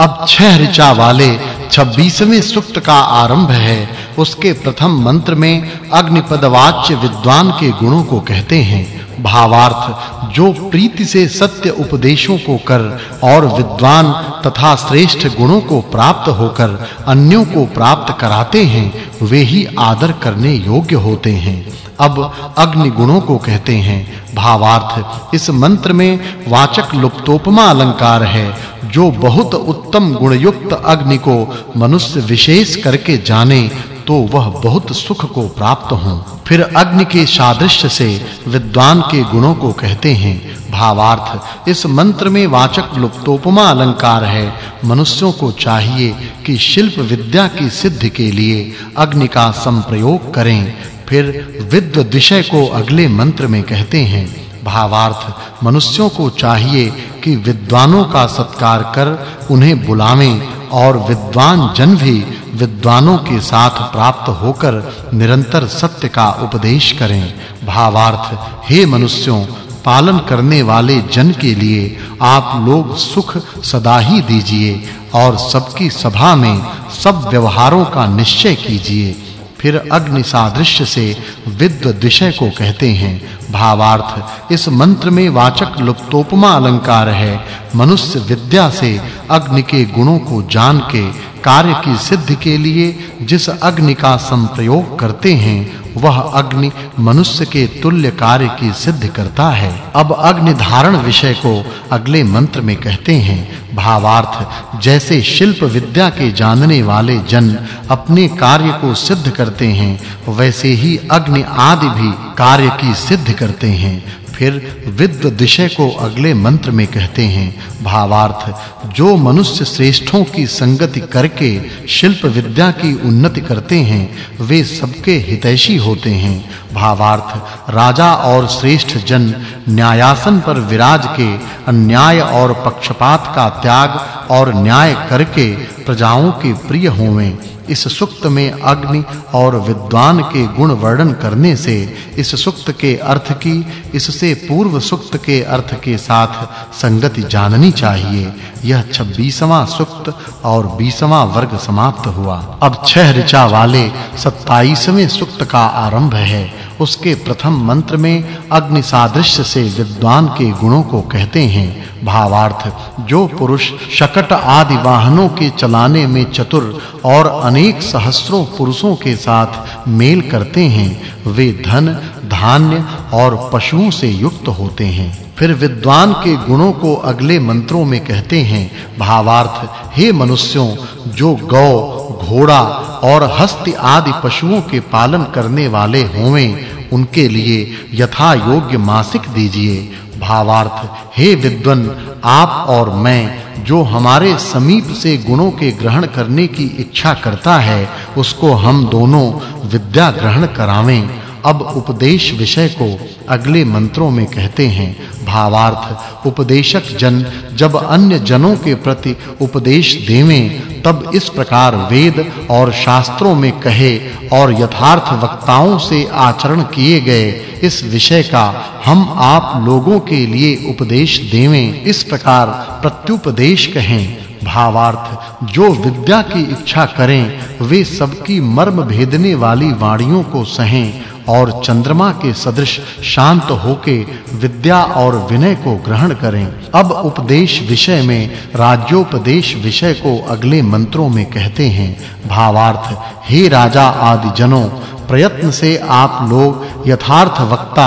अब छह ऋचा वाले 26वें सूक्त का आरंभ है। उसके प्रथम मंत्र में अग्निपदवाच्य विद्वान के गुणों को कहते हैं। भावार्थ, जो प्रीति से सत्य उपदेशों को कर और विद्वान तथा श्रेष्ठ गुणों को प्राप्त होकर अन्यों को प्राप्त कराते हैं, वे ही आदर करने योग्य होते हैं। अब अग्नि गुणों को कहते हैं। भावार्थ, इस मंत्र में वाचक् लुप्तोपमा अलंकार है जो बहुत उत्तम गुण युक्त अग्नि को मनुष्य विशेष करके जाने तो वह बहुत सुख को प्राप्त हो। फिर अग्नि के सादृश्य से विद्वान के गुणों को कहते हैं, भावार्थ, इस मंत्र में वाचक् लुप्तोपमा अलंकार है। मनुष्यों को चाहिए कि शिल्प विद्या की सिद्धि के लिए अग्नि का संप्रयोग करें। फिर विद्व विषय को अगले मंत्र में कहते हैं भावार्थ मनुष्यों को चाहिए कि विद्वानों का सत्कार कर उन्हें बुलावें और विद्वान जन भी विद्वानों के साथ प्राप्त होकर निरंतर सत्य का उपदेश करें। भावार्थ, हे मनुष्यों, पालन करने वाले जन के लिए आप लोग सुख सदा ही दीजिए और सबकी सभा में सब व्यवहारों का निश्चय कीजिए। फिर अग्नि सादृश्य से विद्व विषय को कहते हैं। भावार्थ, इस मंत्र में वाचक् लुप्तोपमा अलंकार है। मनुष्य विद्या से अग्नि के गुणों को जान के कार्य की सिद्धि के लिए जिस अग्नि का संप्रयोग करते हैं वह अग्नि मनुष्य के तुल्य कार्य की सिद्ध करता है। अब अग्नि धारण विषय को अगले मंत्र में कहते हैं। भावार्थ, जैसे शिल्प विद्या के जानने वाले जन अपने कार्य को सिद्ध करते हैं, वैसे ही अग्नि आदि भी कार्य की सिद्ध करते हैं। फिर विद्व विषय को अगले मंत्र में कहते हैं, भावार्थ, जो मनुष्य श्रेष्ठों की संगति करके शिल्प विद्या की उन्नति करते हैं, वे सबके हितैषी होते हैं। भावार्थ, राजा और श्रेष्ठ जन न्यायासन पर विराज के, अन्याय और पक्षपात का त्याग और न्याय करके प्रजाओं के प्रिय होवें। इस सुक्त में अग्नि और विद्वान के गुण वर्णन करने से इस सुक्त के अर्थ की, इससे पूर्व सुक्त के अर्थ के साथ संगति जाननी चाहिए। यह 26वां सुक्त और 20वां वर्ग समाप्त हुआ। अब छह ऋचा वाले 27वें सुक्त का आरंभ है। उसके प्रथम मंत्र में अग्नि सादृश्य से विद्वान के गुणों को कहते हैं, भावार्थ, जो पुरुष शकट आदि वाहनों के चलाने में चतुर और अनेक सहस्त्रों पुरुषों के साथ मेल करते हैं, वे धन, धान्य और पशुओं से युक्त होते हैं। फिर विद्वान के गुणों को अगले मंत्रों में कहते हैं, भावार्थ, हे मनुष्यों, जो गौ, घोड़ा और हस्ती आदि पशुओं के पालन करने वाले होवें, उनके लिए यथा योग्य मासिक दीजिए। भावार्थ, हे विद्वन, आप और मैं, जो हमारे समीप से गुणों के ग्रहण करने की इच्छा करता है, उसको हम दोनों विद्या ग्रहण करावें। अब उपदेश विषय को अगले मंत्रों में कहते हैं। भावार्थ, उपदेशक जन, जब अन्य जनों के प्रति उपदेश देवें, तब इस प्रकार वेद और शास्त्रों में कहे और यथार्थ वक्ताओं से आचरण किए गए। इस विषय का हम आप लोगों के लिए उपदेश देवें। इस प्रकार प्रत्युपदेश कहें। भावार्थ, जो विद्या की इच्छा करें, वे सबकी मर्म भेदने वाली वाणियों को सहें। और चंद्रमा के सदृश शांत होके विद्या और विनय को ग्रहण करें। अब उपदेश विषय में, राज्योपदेश विषय को अगले मंत्रों में कहते हैं। भावार्थ, हे राजा आदि जनों प्रयत्न से आप लोग यथार्थ वक्ता,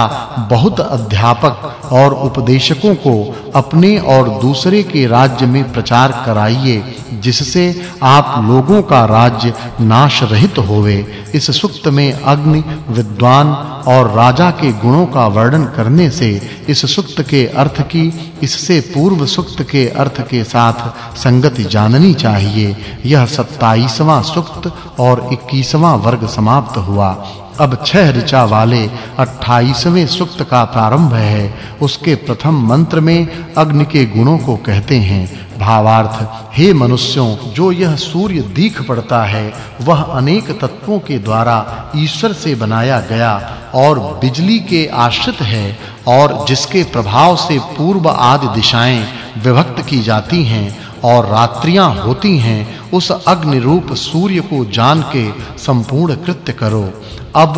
बहुत अध्यापक और उपदेशकों को अपने और दूसरे के राज्य में प्रचार कराइए, जिससे आप लोगों का राज्य नाश रहित होवे। इस सुक्त में अग्नि, विद्वान और राजा के गुणों का वर्णन करने से इस सुक्त के अर्थ की, इससे पूर्व सुक्त के अर्थ के साथ संगति जाननी चाहिए। यह 27वां सुक्त और 21वां वर्ग समाप्त हुआ। अब छह ऋचा वाले 28वें सुक्त का प्रारंभ है। उसके प्रथम मंत्र में अग्नि के गुणों को कहते हैं। भावार्थ, हे मनुष्यों, जो यह सूर्य दीख पड़ता है, वह अनेक तत्वों के द्वारा ईश्वर से बनाया गया और बिजली के आश्रित है और जिसके प्रभाव से पूर्व आदि दिशाएँ विभक्त की जाती हैं और रात्रियाँ होती हैं, उस अग्नि रूप सूर्य को जान के संपूर्ण कृत्य करो। अब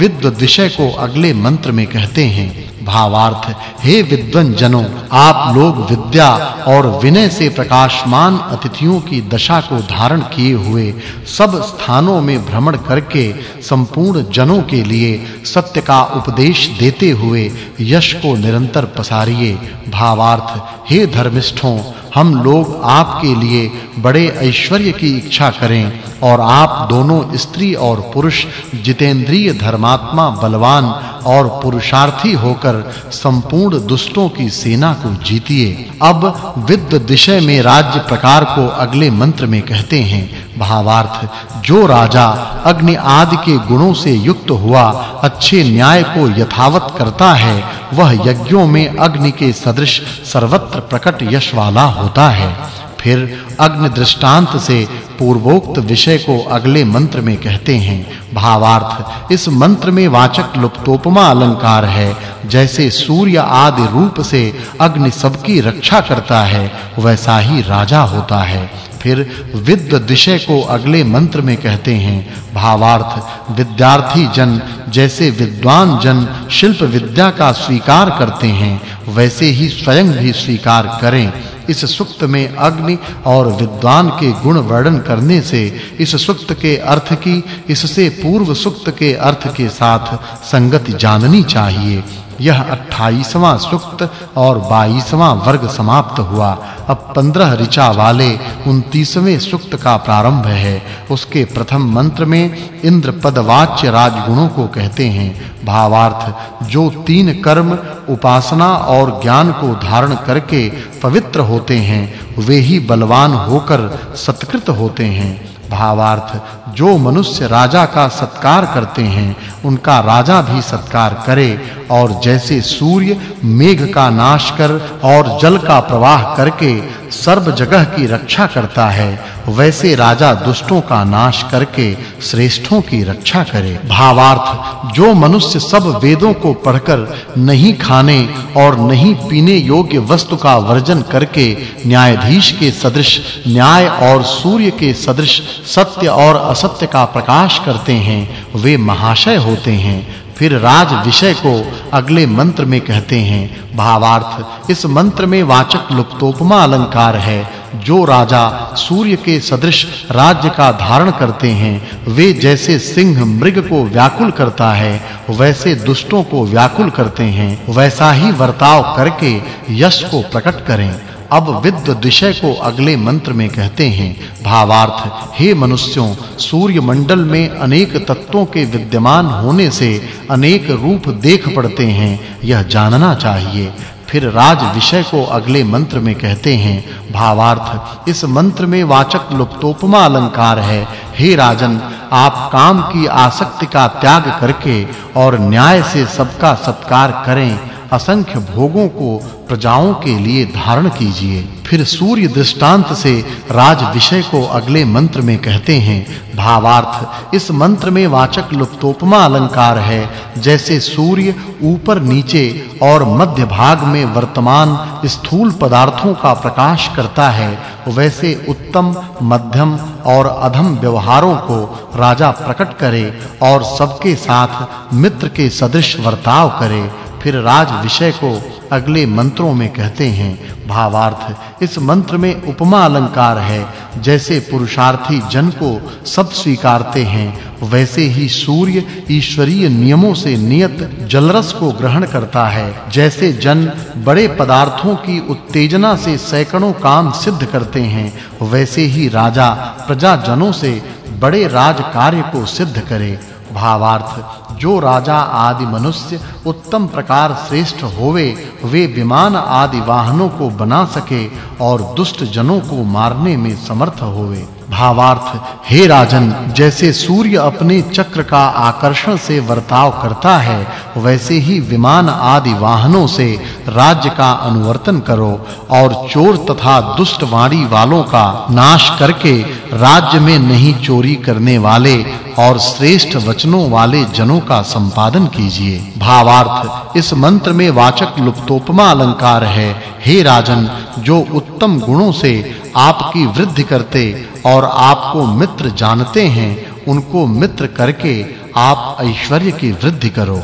विद्व विषय को अगले मंत्र में कहते हैं, भावार्थ, हे विद्वन जनों, आप लोग विद्या और विनय से प्रकाशमान अतिथियों की दशा को धारण किए हुए सब स्थानों में भ्रमण करके संपूर्ण जनों के लिए सत्य का उपदेश देते हुए यश को निरंतर पसारिए। भावार्थ, हे धर्मिष्ठों हम लोग आपके लिए बड़े ऐश्वर्य की इच्छा करें और आप दोनों स्त्री और पुरुष, जितेंद्रिय धर्मात्मा बलवान और पुरुषार्थी होकर संपूर्ण दुष्टों की सेना को जीतिए। अब विद्ध दिशय में राज्य प्रकार को अगले मंत्र में कहते हैं, भावार्थ, जो राजा अग्नि आदि के गुणों से युक्त हुआ, अच्छे न्याय को यथावत करता है वह यज्ञों में अग्नि के सदृश सर्वत्र प्रकट यश वाला होता है। फिर अग्नि दृष्टांत से पूर्वोक्त विषय को अगले मंत्र में कहते हैं। भावार्थ, इस मंत्र में वाचक् लुप्तोपमा अलंकार है। जैसे सूर्य आदि रूप से अग्नि सबकी रक्षा करता है, वैसा ही राजा होता है। फिर विद्व दिशय को अगले मंत्र में कहते हैं। भावार्थ, विद्यार्थी जन जैसे विद्वान जन शिल्प विद्या का स्वीकार करते हैं, वैसे ही स्वयं भी स्वीकार करें। इस सुक्त में अग्नि और विद्वान के गुण वर्णन करने से, इस सुक्त के अर्थ की, इससे पूर्व सुक्त के अर्थ के साथ संगति जाननी चाहिए। यह 28वां सुक्त और 22वां वर्ग समाप्त हुआ। अब 15 ऋचा वाले 29वें सुक्त का प्रारंभ है। उसके प्रथम मंत्र में इंद्र पदवाच्य राजगुणों को कहते हैं। भावार्थ, जो तीन कर्म, उपासना और ज्ञान को धारण करके पवित्र होते हैं, वे ही बलवान होकर सत्कृत होते हैं। भावार्थ जो मनुष्य राजा का सत्कार करते हैं, उनका राजा भी सत्कार करे और जैसे सूर्य मेघ का नाश कर और जल का प्रवाह करके सर्व जगह की रक्षा करता है, वैसे राजा दुष्टों का नाश करके श्रेष्ठों की रक्षा करे। भावार्थ, जो मनुष्य सब वेदों को पढ़कर नहीं खाने और नहीं पीने योग्य वस्तु का वर्जन करके न्यायाधीश के सदृश, न्याय और सूर्य के सदृश, सत्य और असत्य का प्रकाश करते हैं, वे महाशय होते हैं। फिर राज विषय को अगले मंत्र में कहते हैं। भावार्थ, इस मंत्र में वाचक् लुप्तोपमा अलंकार है। जो राजा सूर्य के सदृश राज्य का धारण करते हैं, वे जैसे सिंह मृग को व्याकुल करता है, वैसे दुष्टों को व्याकुल करते हैं। वैसा ही वर्ताव करके यश को प्रकट करें। अब विद्व विषय को अगले मंत्र में कहते हैं, भावार्थ, हे मनुष्यों सूर्य मंडल में अनेक तत्वों के विद्यमान होने से अनेक रूप देख पड़ते हैं, यह जानना चाहिए। फिर राज विषय को अगले मंत्र में कहते हैं, भावार्थ, इस मंत्र में वाचक् लुप्तोपमा अलंकार है। हे राजन, आप काम की आसक्ति का त्याग करके और न्याय से सबका सत्कार करें असंख्य भोगों को प्रजाओं के लिए धारण कीजिए। फिर सूर्य दृष्टांत से राज विषय को अगले मंत्र में कहते हैं, भावार्थ, इस मंत्र में वाचक् लुप्तोपमा अलंकार है, जैसे सूर्य ऊपर नीचे और मध्य भाग में वर्तमान स्थूल पदार्थों का प्रकाश करता है, वैसे उत्तम, मध्यम और अधम व्यवहारों को राजा प्रकट करे और सबके साथ मित्र के सदृश वर्ताव करे। फिर राज विषय को अगले मंत्रों में कहते हैं। भावार्थ, इस मंत्र में उपमा अलंकार है। जैसे पुरुषार्थी जन को सब स्वीकारते हैं, वैसे ही सूर्य ईश्वरीय नियमों से नियत जलरस को ग्रहण करता है। जैसे जन बड़े पदार्थों की उत्तेजना से सैकड़ों काम सिद्ध करते हैं, वैसे ही राजा प्रजा जनों से बड़े राज कार्य को सिद्ध करे। भावार्थ। जो राजा आदि मनुष्य उत्तम प्रकार श्रेष्ठ होवे, वे विमान आदि वाहनों को बना सके और दुष्ट जनों को मारने में समर्थ होवे। भावार्थ, हे राजन, जैसे सूर्य अपने चक्र का आकर्षण से वर्ताव करता है, वैसे ही विमान आदि वाहनों से राज्य का अनुवर्तन करो और चोर तथा दुष्ट वाणी वालों का नाश करके राज्य में नहीं चोरी करने वाले और श्रेष्ठ वचनों वाले जनों का संपादन कीजिए। भावार्थ, इस मंत्र में वाचक् लुप्तोपमा अलंकार है। हे राजन, जो उत्तम गुणों से आपकी वृद्धि करते और आपको मित्र जानते हैं, उनको मित्र करके आप ऐश्वर्य की वृद्धि करो।